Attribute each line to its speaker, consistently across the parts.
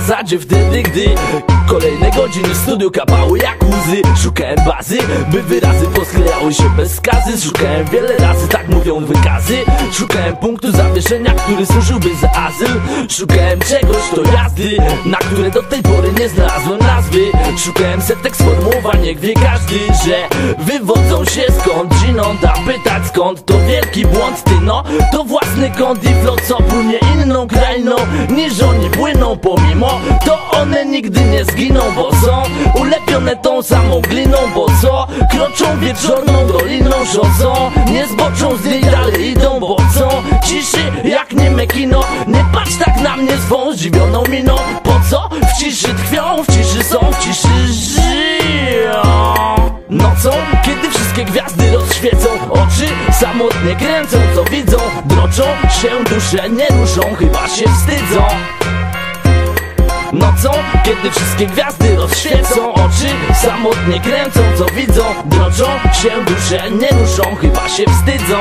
Speaker 1: zasadzie wtedy, gdy Kolejne godziny studiu kapały jak łzy. Szukałem bazy, by wyrazy posklejały się bez skazy. Szukałem wiele razy, tak mówią wykazy. Szukałem punktu zawieszenia, który służyłby za azyl. Szukałem czegoś do jazdy, na które do tej pory nie znalazłem nazwy. Szukałem setek sformułowań, jak wie każdy, że Wywodzą się skąd, Ginonda pytać skąd To wielki błąd, ty no, to własny kąt i flot Co płynie inną krainą, niż oni płyną. Pomimo, to one nigdy nie zginą Bo są ulepione tą samą gliną Bo co, kroczą wieczorną doliną Szosą, nie zboczą z niej dalej idą Bo co, ciszy jak nieme kino. Nie patrz tak na mnie swą zdziwioną miną. Po co, w ciszy tkwią, w ciszy są, w ciszy żyją. Nocą, kiedy wszystkie gwiazdy rozświecą Oczy samotnie kręcą, co widzą? Droczą się dusze, nie ruszą, chyba się wstydzą Nocą, kiedy wszystkie gwiazdy rozświecą Oczy samotnie kręcą, co widzą Droczą się dusze, nie ruszą, chyba się wstydzą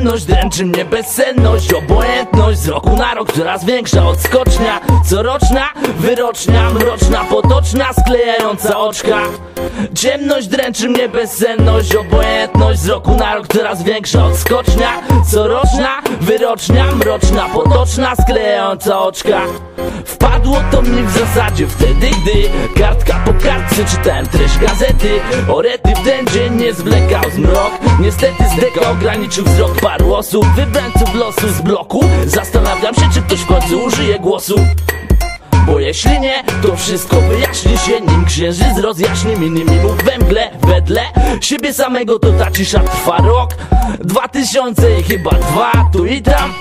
Speaker 1: Ciemność dręczy mnie bezsenność Obojętność z roku na rok coraz większa odskocznia Coroczna, wyrocznia, mroczna, potoczna Sklejająca oczka. Ciemność dręczy mnie bezsenność Obojętność z roku na rok coraz większa odskocznia Coroczna, wyrocznia, mroczna, potoczna Sklejająca oczka Wpadło to mi w zasadzie wtedy, gdy Kartka po kartce czytałem treść gazety. Orety w ten dzień nie zwlekał zmrok. Niestety z ograniczył wzrok paru osób. Wybrańców losu z bloku. Zastanawiam się, czy ktoś w końcu użyje głosu. Bo jeśli nie, to wszystko wyjaśni się Nim księżyc rozjaśni minimum we mgle Wedle siebie samego to ta cisza trwa rok. Dwa tysiące i chyba dwa tu i tam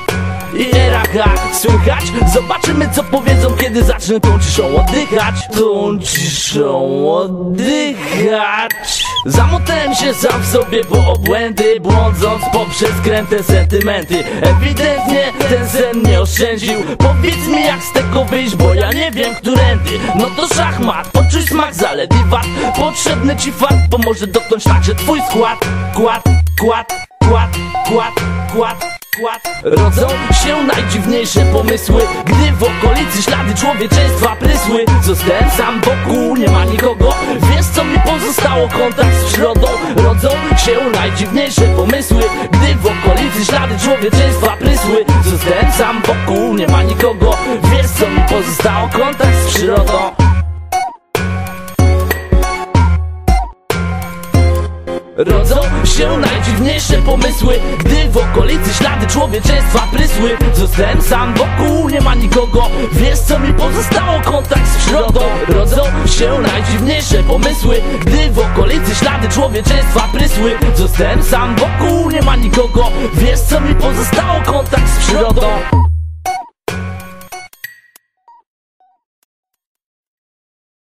Speaker 1: i era H Słychać? Zobaczymy co powiedzą kiedy zacznę tą ciszą oddychać. Tą ciszą oddychać. Zamotałem się sam w sobie po obłędy Błądząc poprzez kręte sentymenty. Ewidentnie ten sen nie oszczędził. Powiedz mi jak z tego wyjść, bo ja nie wiem którędy. No to szachmat, poczuj smak zalet i wad. Potrzebny ci fakt, pomoże dotknąć także twój skład. Kład, kład, kład, kład, kład skład Rodzą się najdziwniejsze pomysły Gdy w okolicy ślady człowieczeństwa prysły. Zostałem sam wokół, nie ma nikogo. Wiesz co mi pozostało? Kontakt z przyrodą. Rodzą się najdziwniejsze pomysły Gdy w okolicy ślady człowieczeństwa prysły. Zostałem sam wokół, nie ma nikogo. Wiesz co mi pozostało? Kontakt z przyrodą Rodzą się najdziwniejsze pomysły Gdy w okolicy ślady człowieczeństwa prysły. Zostałem sam wokół, nie ma nikogo. Wiesz co mi pozostało? Kontakt z przyrodą. Rodzą się najdziwniejsze pomysły Gdy w okolicy ślady człowieczeństwa prysły. Zostałem sam wokół, nie ma nikogo. Wiesz co mi pozostało? Kontakt z przyrodą